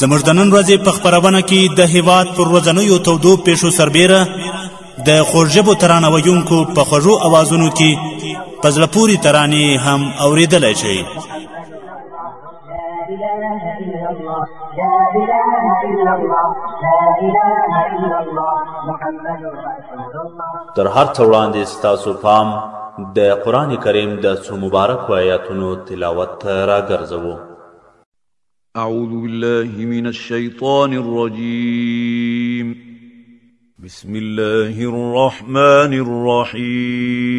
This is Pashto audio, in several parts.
زموږ د نن ورځې په خبرونه کې د هیواد پر ورځنیو تودو پیښو سربیره د خوږژبو ترانه ویونکو په خوږو اوازونو کې په زړه پورې ترانې هم اوریدلی شئ تر هر څه وړاندې ستاسو پام د قرآن کریم د څو مبارکو آیاتونو تلاوت ته راګرځوو اعوذ بالله من الشیطان الرجیم بسم الله الرحمن الرحیم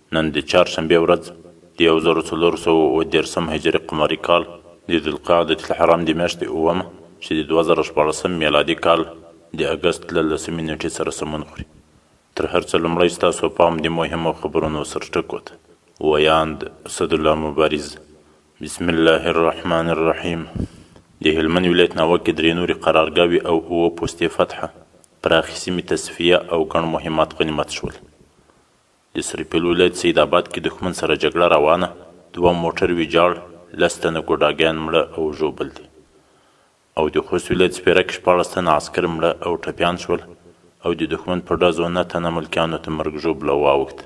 نن د چهارشنبې ورځ د یو زر څلور سوه او دېرشم هجري قمري کال د ذوالقعدة الحرام د میاشتې اوومه چې د دوه زره شپاړسم میلادي کال د اګست له لسمې نېټې سره سمون خوري. تر هر څه لومړی ستاسو پام د مهمو خبرونو سرټکو ته. ویاند، اسدالله مبارز. بسم الله الرحمن الرحیم د هلمند ولایت ناوکې درې نورې قرارګاوې او اووه پوستې فتحه، پراخې سیمې تصفیه او ګڼ مهمات غنیمت شول. د سرپل ولایت سید اباد کې دښمن سره جګړه روانه، دوه موټر ویجاړ، لس تنه ګوډاګیان مړه او ژوبل دي او د خوست ولایت سپیره کې شپاړس تنه عسکر مړه او ټپیان شول او د دښمن په ډزو نه تنه ملکیانو ته مرګ ژوبله واوښته.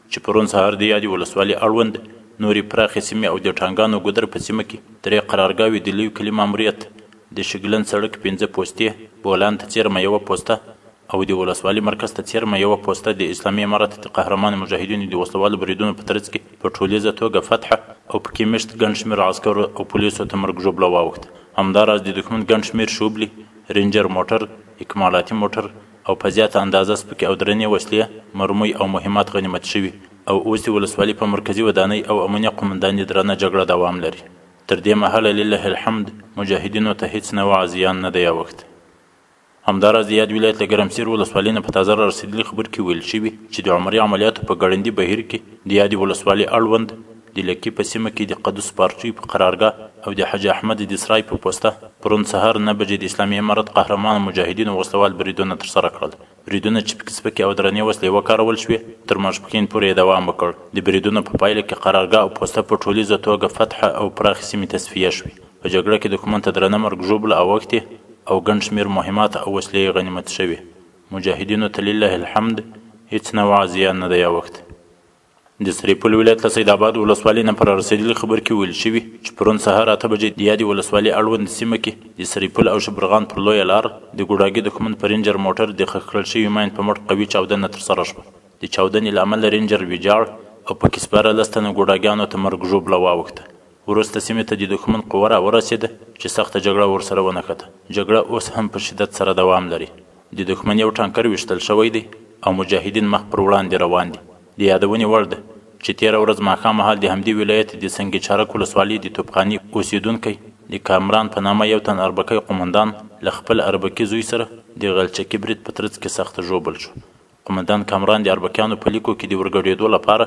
چې پرون سهار د یادې ولسوالي اړوند نورې پراخې سیمې او د ټانګانو ګودر په سیمه کې درې قرارګاوې د لوی کلي ماموریت، د شګلن سړک پنځه پوستې، بولان ته څېرمه یوه پوسته او د ولسوالي مرکز ته څېرمه یوه پوسته د اسلامي امارت د قهرمانو مجاهدینو د وسلوالو بریدونو په ترڅ کې په ټولیزه توګه فتح او پکې مېشت ګڼ شمېر عسکرو او پولیسو ته مرګ ژوبله واوښته. همداراز د دښمن ګڼ شمېر شوبلې، رینجر موټر، اکمالاتي موټر، او په زیاته اندازه سپکې او درنې وسلې، مرمۍ او مهمات غنیمت شوي او اوس د ولسوالۍ په مرکزي ودانۍ او امنیه قومندانۍ درنه جګړه دوام لري. تر دې مهاله لله الحمد مجاهدینو ته هیڅ نوع زیان نه دی اوښتی. همداراز د یاد ولایت له ګرمسیر ولسوالۍ نه په تازه رارسېدلي خبر کې ویل شوي چې د عمرې عملیاتو په ګړندي بهیر کې د یادې ولسوالۍ اړوند د لکي په سیمه کې د قدس پارټي په قرارګاه او د حاجي احمد د سرای په پوسته پرون سهار نه بجې د اسلامي امارت قهرمانه مجاهدینو وسلوال بریدونه ترسره کړل. بریدونه چې پکې سپکې او درنې وسلې وکارول شوې، تر ماسپښین پورې یې دوام وکړ. د بریدونو په پایله کې قرارګاه او پوسته په ټولیزه توګه فتح او پراخې سیمې تصفیه شوې. په جګړه کې دښمن ته درنه مرګ ژوبله اوښتې او ګڼ شمېر مهمات او وسلې یې غنیمت شوې. مجاهدینو ته لله الحمد هېڅ نوعه زیان نه دی اوښتی. د سرپل ولایت له سید آباد ولسوالۍ نه په رارسېدلي خبر کې ویل شوي چې پرون سهار اته بجې د یادې ولسوالۍ اړوند سیمه کې د سرپل او شبرغان پر لویه لار د ګوډاګي دښمن په رینجر موټر د ښخ کړل شوي ماین په مټ قوي چاودنه ترسره شوه. د چاودنې له امله رینجر ویجاړ او په کې سپاره لس تنه ګوډاګیانو ته مرګ ژوبله واوښته. وروسته سیمې ته د دښمن قوه راورسېده چې سخته جګړه ورسره ونښته. جګړه اوس هم په شدت سره دوام لري. د دښمن یو ټانکر ویشتل شوی دی او مجاهدین مخ پر وړاندې روان دي. د یادونې وړ ده، چې تېره ورځ ماښام مهال د همدې ولایت د سنګ چارک ولسوالۍ د توپخانې اوسېدونکی د کامران په نامه یو تن اربکی قومندان له خپل اربکي زوی سره د غلچکي برید په ترڅ کې سخت ژوبل شو. قومندان کامران د اربکیانو په لیکو کې د ورګډېدو لپاره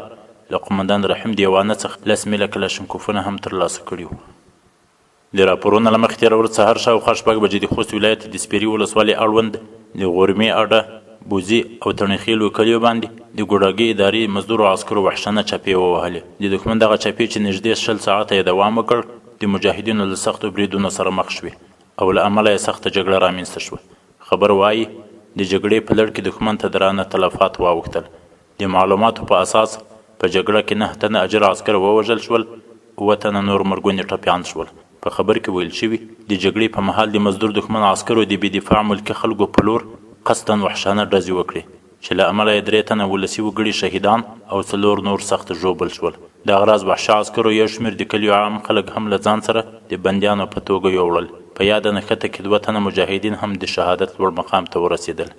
له قومندان رحیم دېوانه څخه لس میله کلاشینکوفونه هم ترلاسه کړي وو. د راپورونو له مخې تېره ورځ سهار شاوخوا شپږ بجې د خوست ولایت د سپیري ولسوالۍ اړوند د غورمې اډه، بوزي او تڼیخېلو کلیو باندې د ګوډاګي ادارې مزدورو عسکرو وحشانه چپې ووهلې. د دښمن دغه چپې چې نژدې شل ساعته یې دوام وکړ، د مجاهدینو له سختو بریدونو سره مخ شوې او له امله یې سخته جګړه رامنځته شوه. خبر وايي، د جګړې په لړ کې دښمن ته درانه تلفات واوښتل د معلوماتو په اساس په جګړه کې نه تنه اجر عسکر ووژل شول، اووه تنه نور مرګوني ټپیان شول. په خبر کې ویل شوي، د جګړې په مهال د مزدور دښمن عسکرو د بې دفاع ملکي خلکو په لور قصداً وحشانه ډزې وکړې، چې له امله یې درې تنه ولسي وګړي شهیدان او څلور نور سخت ژوبل شول. دغه راز وحشي عسکرو یو شمېر د کلیو عام خلک هم له ځان سره د بندیانو په توګه یووړل. په یاده نښته کې دوه تنه مجاهدین هم د شهادت لوړ مقام ته ورسېدل.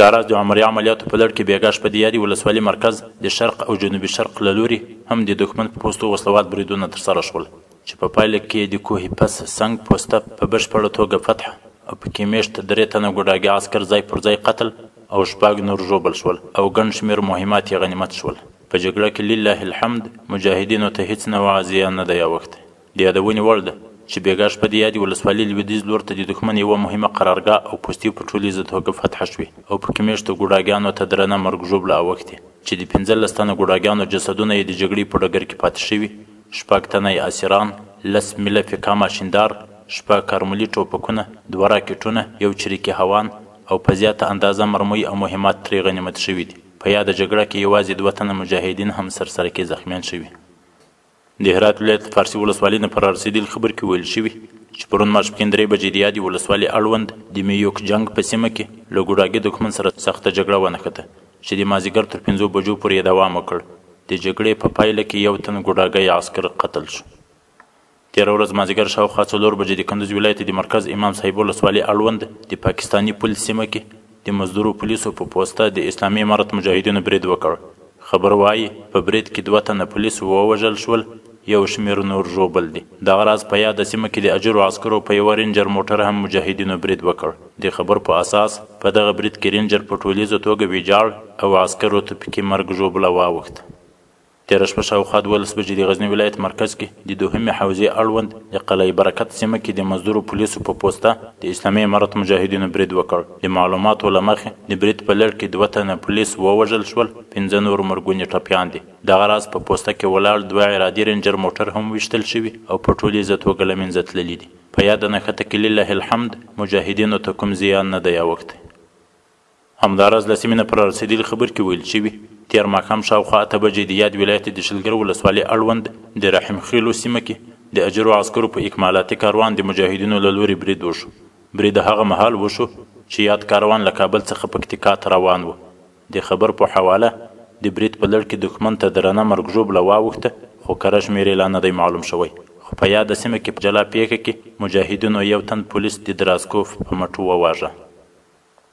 دا راز د عمري عملیاتو په لړ کې بېګا شپه د یادې ولسوالي مرکز د شرق او جنوبي شرق له لوري هم د دښمن په پوستو وسلوال بریدونه ترسره شول چې په پایله کې د کوه پس سنګ پوسته په بشپړه توګه فتح او پکې میشت درې تنه ګوډاګي عسکر ځای پر ځای قتل او شپږ نور ژوبل شول او ګڼ شمېر مهمات یې غنیمت شول. په جګړه کې لله الحمد مجاهدینو ته هېڅ نوعه زیان نه دی اوښتی. د یادونې وړ ده، چې بېګا شپه د یادې ولسوالۍ لوېدیځ لور ته د دښمن یوه مهمه قرارګاه او پوستې په ټولیزه توګه فتح شوې او په کې مېشتو ګوډاګیانو ته درنه مرګ ژوبله اوښتې، چې د پنځلس تنه ګوډاګیانو جسدونه یې د جګړې په ډګر کې پاتې شوي، شپږ تنه یې اسیران، لس مله فیکا ماشیندار، شپږ کارملي ټوپکونه، دوه راکټونه، یو چریکي هاوان او په زیاته اندازه مرمۍ او مهمات ترې غنیمت شوي دي. په یاده جګړه کې یوازې دوه تنه مجاهدین هم سرسرکي زخمیان شوي. د هرات ولایت له فارسي ولسوالۍ نه په رارسېدلي خبر کې ویل شوي چې پرون ماسپښین درې بجې د یادې ولسوالۍ اړوند د میوک جنګ په سیمه کې له ګوډاګي دښمن سره سخته جګړه ونښته چې د مازیګر تر پنځو بجو پورې یې دوام وکړ د جګړې په پایله کې یو تن ګوډاګی عسکر قتل شو تېره ورځ مازیګر شاوخوا څلور بجې د کندوز ولایت د مرکز امام صاحب ولسوالۍ اړوند د پاکستاني پل سیمه کې د مزدورو پولیسو په پوسته د اسلامي امارت مجاهدینو برید وکړ. خبر وايي، په برید کې دوه تنه پولیس ووژل شول، یو شمېر نور ژوبل دي. دغه راز په یاده سیمه کې د اجرو عسکرو په یوه رینجر موټر هم مجاهدینو برید وکړ. د خبر په اساس، په دغه برید کې رینجر په ټولیزه توګه ویجاړ او عسکرو ته پکې مرګ ژوبله واوښته. تېره شپه شاوخوا دولس بجې د غزني ولایت مرکز کې د دوهمې حوزې اړوند د قلعه برکت سیمه کې د مزدورو پولیسو په پوسته د اسلامي امارت مجاهدینو برید وکړ. د معلوماتو له مخې، د برید په لړ کې دوه تنه پولیس ووژل شول، پنځه نور مرګوني ټپیان دي. دغه راز په پوسته کې ولاړ دوه عرادي رینجر موټر هم ویشتل شوي او په ټولیزه توګه له مینځه تللي دي. په یاده نښته کې لله الحمد مجاهدینو ته کوم زیان نه دی اوښتی. همداراز له سیمې نه په رارسېدلي خبر کې ویل شوي، تېر ماښام شاوخوا اته بجې د یاد ولایت د شلګر ولسوالۍ اړوند د رحیم خېلو سیمه کې د اجرو عسکرو په اکمالاتي کاروان د مجاهدینو له لوري برید وشو. برید هغه مهال وشو چې یاد کاروان له کابل څخه پکتیکا ته روان و. د خبر په حواله، د برید په لړ کې دښمن ته درنه مرګ ژوبله واوښته، خو کره شمېر یې لا نه دی معلوم شوی، خو په یاده سیمه کې په جلا پېښه کې مجاهدینو یو تن پولیس د دراسکوف په مټو وواژه.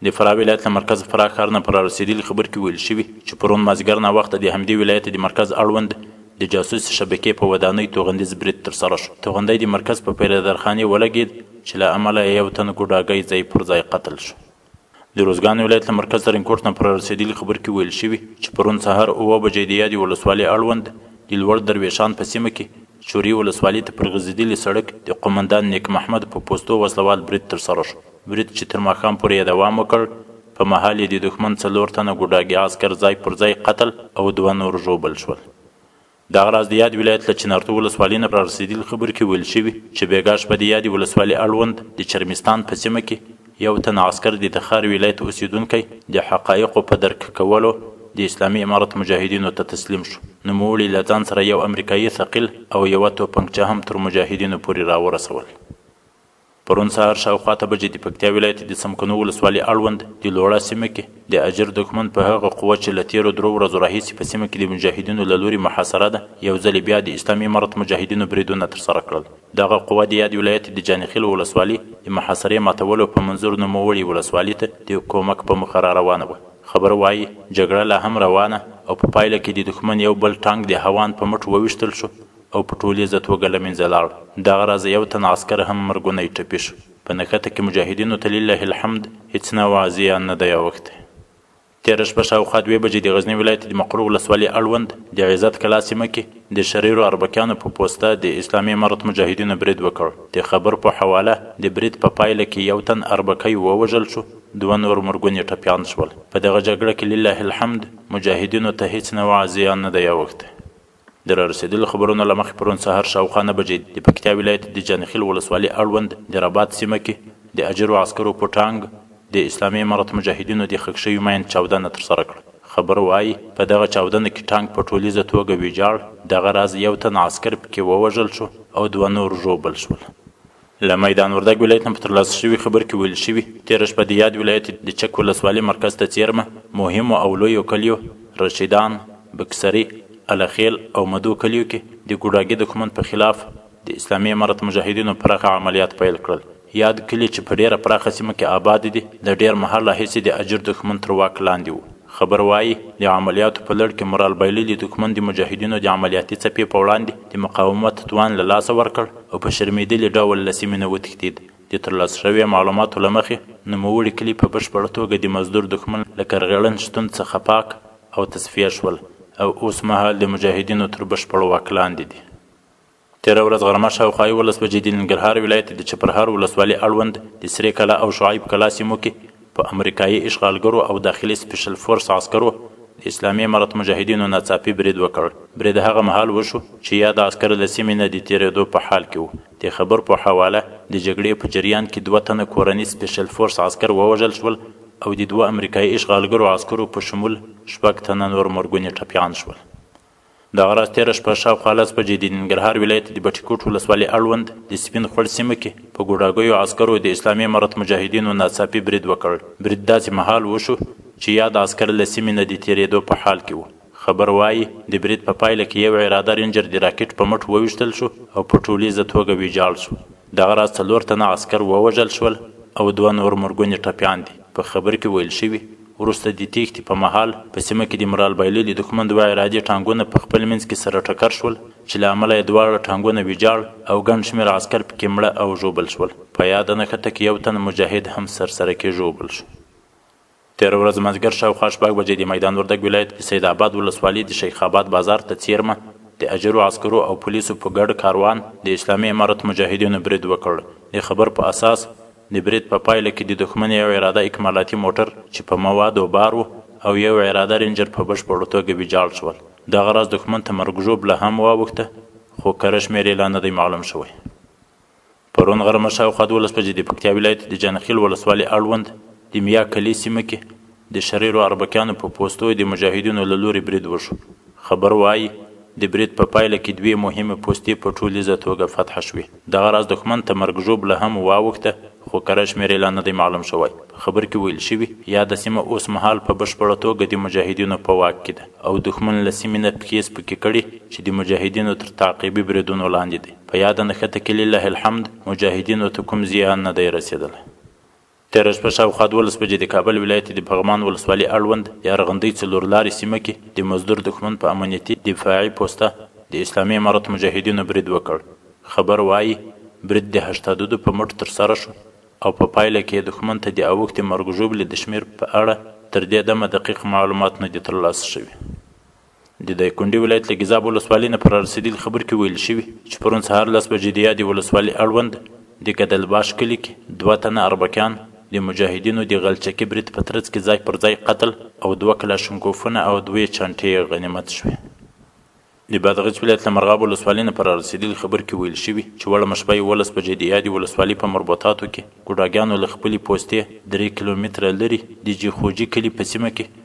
د فراه ولایت له مرکز فراه ښار نه په رارسېدلي خبر کې ویل شوي چې پرون مازدیګر ناوخته د همدې ولایت د مرکز اړوند د جاسوسي شبکې په ودانۍ توغندیز برید ترسره شو. توغندی د مرکز په پیره دارخانې ولګېد چې له امله یې یو تن ګوډاګی ځای پر ځای قتل شو. د روزګان ولایت له مرکز ترینکوټ نه په رارسېدلي خبر کې ویل شوي چې پرون سهار اووه بجې د یادې ولسوالۍ اړوند د لوړ درویشان په سیمه کې چوري ولسوالۍ ته پر غځېدلي سړک د قومندان نیک محمد په پوستو وسلوال برید ترسره شو. برید چې تر ماښام پورې یې دوام وکړ، په مهال یې د دښمن څلور تنه ګوډاګي عسکر ځای پر ځای قتل او دوه نور ژوبل شول. دغه راز د یاد ولایت له چنارتو ولسوالۍ نه رارسېدلي خبر کې ویل شوي چې بېګاه شپه د یادې ولسوالي اړوند د چرمستان په سیمه کې یو تن عسکر د تخار ولایت اوسېدونکی د حقایقو په درک کولو د اسلامي امارت مجاهدینو ته تسلیم شو. نوموړي له ځان سره یو امریکایي ثقیل او یوه توپنکچه هم تر مجاهدینو پورې راورسول. پرون سهار شاوخوا اته بجې د پکتیا ولایت د څمکنو ولسوالي اړوند د لوړه سیمه کې د اجر دښمن په هغه قوه چې له تېرو درو ورځو راهیسې په سیمه کې د مجاهدینو له لوري محاصره ده، یو ځلې بیا د اسلامي امارت مجاهدینو بریدونه ترسره کړل. دغه قوه د یاد ولایت د جانيخیل ولسوالي د محاصرې ماتولو په منظور نوموړي ولسوالي ته د کومک په موخه راروانه وه. خبر وايي، جګړه لا هم روانه او په پایله کې د دښمن یو بل ټانک د هوان په مټ وویشتل شو او په ټوليزه توګه له منځه لاړ، دغه راز يو تن عسکر هم مرګونی ټپي شو، په نښته کې مجاهدينو ته لله الحمد هيڅ نوع زيان نه دی اوښتی. تېره شپه شاوخوا دوې بجې د غزني ولايت د مقر ولسوالي اړوند د عزت کلا سيمه کې د شريرو اربکيانو په پوسته د اسلامي امارت مجاهدينو بريد وکړ، د خبر په حواله د بريد په پايله کې يو تن اربکی ووژل شو، دوه نور مرګوني ټپيان شول، په دغه جګړه کې لله الحمد مجاهدينو ته هيڅ نوع زيان نه دی اوښتی. د رارسېدلو خبرونو له مخې پرون سهار شاوخوا نه بجې د پکتیا ولایت د جانخیل ولسوالي اړوند د رباط سیمه کې د اجرو عسکرو په ټانګ د اسلامي امارت مجاهدینو د ښخ شوي ماین چاودنه ترسره کړه. خبر وايي، په دغه چاودنه کې ټانګ په ټولیزه توګه ویجاړ، دغه راز یو تن عسکر پکې ووژل شو او دوه نور ژوبل شول. له میدان وردګ ولایت نه په ترلاسه شوي خبر کې ویل شوي تېره شپه د یاد ولایت د چک ولسوالي مرکز ته څېرمه مهمو او لویو کلیو رشیدان، بکسري، الخیل او مدو کلیو کې د ګوډاګي دښمن په خلاف د اسلامي امارت مجاهدینو پراخه عملیات پیل کړل. یاد کلي چې په ډېره پراخه سیمه کې آباد دي، له ډېر مهال راهیسې د اجیر دښمن تر واک لاندې وو. خبر وايي، د عملیاتو په لړ کې مرال بایلي د دښمن د مجاهدینو د عملیاتي څپې په وړاندې د مقاومت توان له لاسه ورکړ او په شرمېدلي ډول له سیمې نه وتښتېد. د ترلاسه شوې معلوماتو له مخې، نوموړي کلي په بشپړه توګه د مزدور دښمن له کرغېړن شتون څخه پاک او تصفیه شول او اوس مهال د مجاهدینو تر بشپړ واک لاندې دي. تېره ورځ غرمه شاوخوا یوولس بجې د ننګرهار ولایت د چپرهار ولسوالي اړوند د سرې کلا او شعیب کلا سیمو کې په امریکایي اشغالګرو او داخلي سپیشل فورس عسکرو د اسلامي امارت مجاهدینو ناڅاپي برید وکړ. برید هغه مهال وشو چې یاد عسکر له سیمې نه د تېرېدو په حال کې وو. د خبر په حواله، د جګړې په جریان کې دوه تنه کورني سپیشل فورس عسکر ووژل شول او د دوه امریکایي اشغالګرو عسکرو په شمول شپږ تنه نور مرګوني ټپیان شول. دغه راز تېره شپه شاوخوا لس بجې د ننګرهار ولایت د بټي کوټ ولسوالي اړوند د سپین خوړ سیمه کې په ګوډاګیو عسکرو د اسلامي امارت مجاهدینو ناڅاپي برید وکړ. برید داسې مهال وشو چې یاد عسکر له سیمې نه د تېرېدو په حال کې و. خبر وايي، د برید په پایله کې یو عراده رینجر د راکټ په مټ وویشتل شو او په ټولیزه توګه ویجاړ شو. دغه راز څلور تنه عسکر ووژل شول او دوه نور مرګوني ټپیان دي. په خبر کې ویل شوي، وروسته د تېښتې په مهال په سیمه کې د مرال بایلي د دښمن دوه عرادي ټانګونه په خپل منځ کې سره ټکر شول چې له امله یې دواړه ټانګونه ویجاړ او ګڼ شمېر عسکر پکې مړه او ژوبل شول. په یاده نښته کې یو تن مجاهد هم سرسرکي ژوبل شو. تېره ورځ مازدیګر شاوخوا شپږ بجې د میدان وردګ ولایت په سید اباد ولسوالي د شیخ اباد بازار ته څېرمه د اجرو عسکرو او پولیسو په ګډ کاروان د اسلامي امارت مجاهدینو برید وکړ. د خبر په اساس، د برید په پایله کې د دښمن یو عراده اکمالاتي موټر چې په موادو بار و او یو عراده رینجر په بشپړه توګه ویجاړ شول. دغه راز دښمن ته مرګژوبله هم واوښته، خو کره شمېر یې لا نه دی معلوم شوی. پرون غرمه شاوخوا دولس بجې د پکتیا ولایت د جانخیل ولسوالي اړوند د میا کلي سیمه کې د شریرو اربکیانو په پوستو د مجاهدینو له لوري برید وشو. خبر وايي، د برید په پایله کې دوې مهمې پوستې په ټولیزه توګه فتح شوې. دغه راز دښمن ته مرګ ژوبله هم واوښته، خو کره شمېر یې لا نه دی معلوم شوی. په خبر کې ویل شوي، یاده سیمه اوسمهال په بشپړه توګه د مجاهدینو په واک کې ده او دښمن له سیمې نه پښې سپکې کړي چې د مجاهدینو تر تعقیبي بریدونو لاندې دی. په یاده نښته کې لله الحمد مجاهدینو ته کوم زیان نه دی رسېدلی. تېره شپه شاوخوا دولس بجې د کابل ولایت د پغمان ولسوالي اړوند د ارغندۍ څلورلارې سیمه کې د مزدور دښمن په امنیتي دفاعي پوسته د اسلامي امارت مجاهدینو برید وکړ. خبر وايي، برید د هشتادودو په مټ ترسره شو او په پایله کې یې دښمن ته د اوښتې مرګ ژوبلې د شمېر په اړه تر دې دمه دقیق معلومات نه دي ترلاسه شوي. د دایکنډي ولایت له ګیزاب ولسوالۍ نه په رارسېدلي خبر کې ویل شوي چې پرون سهار لس بجې د یادې ولسوالۍ اړوند د کدلباش کلي کې دوه تنه اربکیان د مجاهدینو د غلچکي برید په ترڅ کې ځای پر ځای قتل او دوه کلاشنکوفونه او دوې چانټې غنیمت شوې. د بادغیس ولایت له مرغاب ولسوالۍ نه په رارسېدلي خبر کې ویل شوي چې وړمه شپه یولس بجې د یادې ولسوالۍ په مربوطاتو کې ګوډاګیانو له خپلې پوستې درې کیلومتره لرې د جیخوجي کلي په سیمه کې